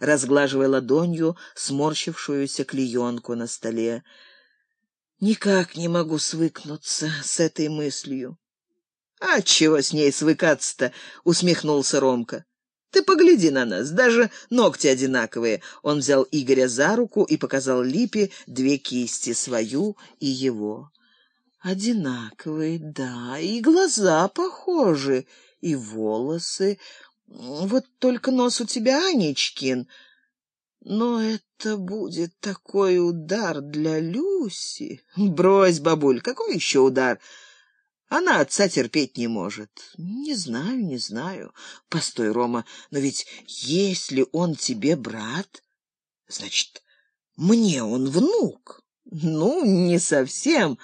разглаживая ладонью сморщившуюся клеенку на столе. «Никак не могу свыкнуться с этой мыслью». «А чего с ней свыкаться-то?» — усмехнулся Ромка. «Ты погляди на нас, даже ногти одинаковые». Он взял Игоря за руку и показал Липе две кисти, свою и его. «Одинаковые, да, и глаза похожи, и волосы. Вот только нос у тебя Анечкин. Но это будет такой удар для Люси. Брось, бабуль, какой еще удар?» Она отца терпеть не может. Не знаю, не знаю. Постой, Рома, но ведь если он тебе брат, значит, мне он внук. Ну, не совсем.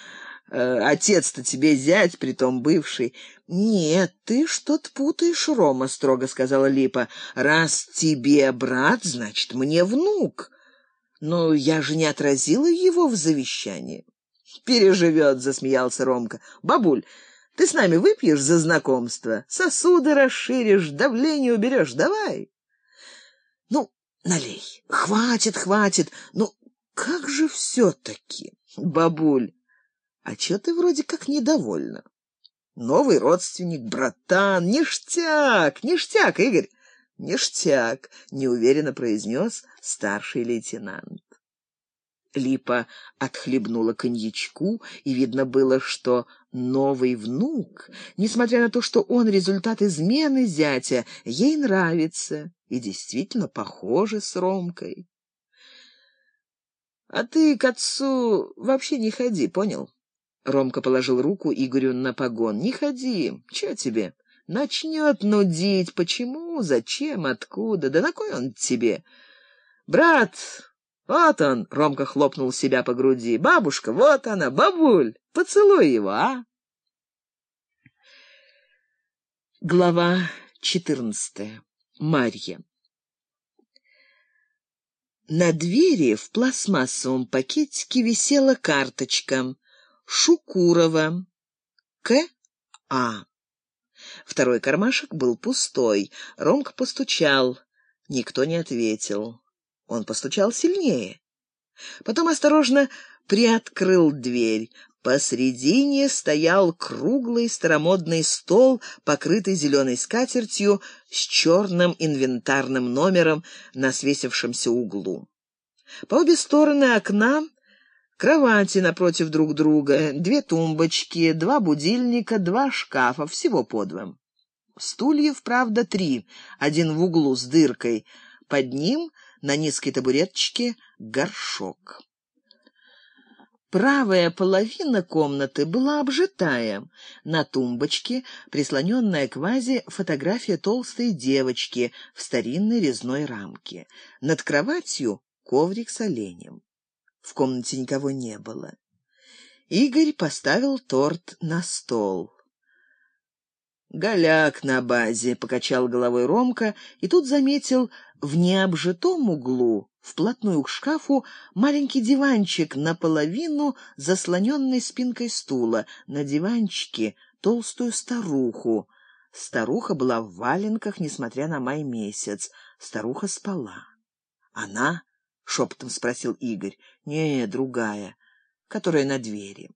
Э, отец-то тебе зять, притом бывший. Нет, ты что-то путаешь, Рома, строго сказала Липа. Раз тебе брат, значит, мне внук. Но я же не отразила его в завещании. «Переживет», — засмеялся Ромка. «Бабуль, ты с нами выпьешь за знакомство? Сосуды расширишь, давление уберешь. Давай». «Ну, налей. Хватит, хватит. Ну, как же все-таки, бабуль, а че ты вроде как недовольна? Новый родственник, братан, ништяк, ништяк, Игорь, ништяк», — неуверенно произнес старший лейтенант. Липа отхлебнула коньячку, и видно было, что новый внук, несмотря на то, что он результат измены зятя, ей нравится и действительно похоже с Ромкой. «А ты к отцу вообще не ходи, понял?» Ромка положил руку Игорю на погон. «Не ходи. Чё тебе? Начнет нудить. Почему? Зачем? Откуда? Да на кой он тебе? Брат, вот он, Ромка хлопнул себя по груди. Бабушка, вот она, бабуль, поцелуй его, а? Глава четырнадцатая. Марья. На двери в пластмассовом пакетике висела карточка Шукурова К.А. Второй кармашек был пустой. Ромка постучал. Никто не ответил. Он постучал сильнее. Потом осторожно приоткрыл дверь. Посредине стоял круглый старомодный стол, покрытый зеленой скатертью с черным инвентарным номером на свесившемся углу. По обе стороны окна кровати напротив друг друга, две тумбочки, два будильника, два шкафа, всего по два. Стульев, правда, три, один в углу с дыркой. Под ним на низкой табуреточке горшок. Правая половина комнаты была обжитая. На тумбочке, прислоненная к вазе, фотография толстой девочки в старинной резной рамке. Над кроватью коврик с оленем. В комнате никого не было. Игорь поставил торт на стол. «Голяк на базе», — покачал головой Ромка, и тут заметил в необжитом углу, вплотную к шкафу, маленький диванчик, наполовину заслоненный спинкой стула. На диванчике толстую старуху. Старуха была в валенках, несмотря на май месяц. Старуха спала. «Она?» — шепотом спросил Игорь. «Не, другая, которая на двери».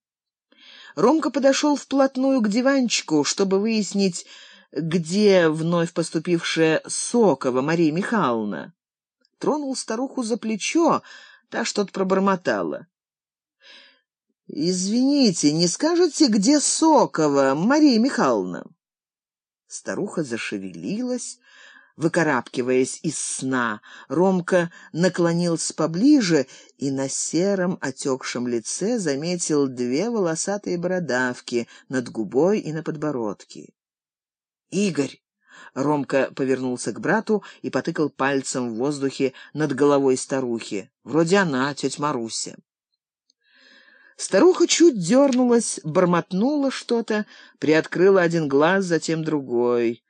Ромка подошел вплотную к диванчику, чтобы выяснить, где вновь поступившая Сокова Мария Михайловна. Тронул старуху за плечо, та что-то пробормотала. «Извините, не скажете, где Сокова Мария Михайловна?» Старуха зашевелилась, выкарабкиваясь из сна. Ромка наклонился поближе и на сером отекшем лице заметил две волосатые бородавки над губой и на подбородке. «Игорь!» Ромка повернулся к брату и потыкал пальцем в воздухе над головой старухи. Вроде она, тетя Маруся. Старуха чуть дернулась, бормотнула что-то, приоткрыла один глаз, затем другой.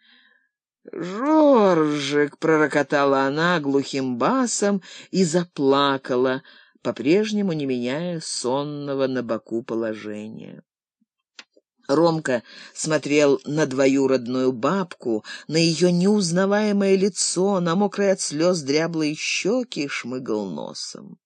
«Жоржик!» — пророкотала она глухим басом и заплакала, по-прежнему не меняя сонного на боку положения. Ромка смотрел на двоюродную бабку, на ее неузнаваемое лицо, на мокрые от слез дряблые щеки и шмыгал носом.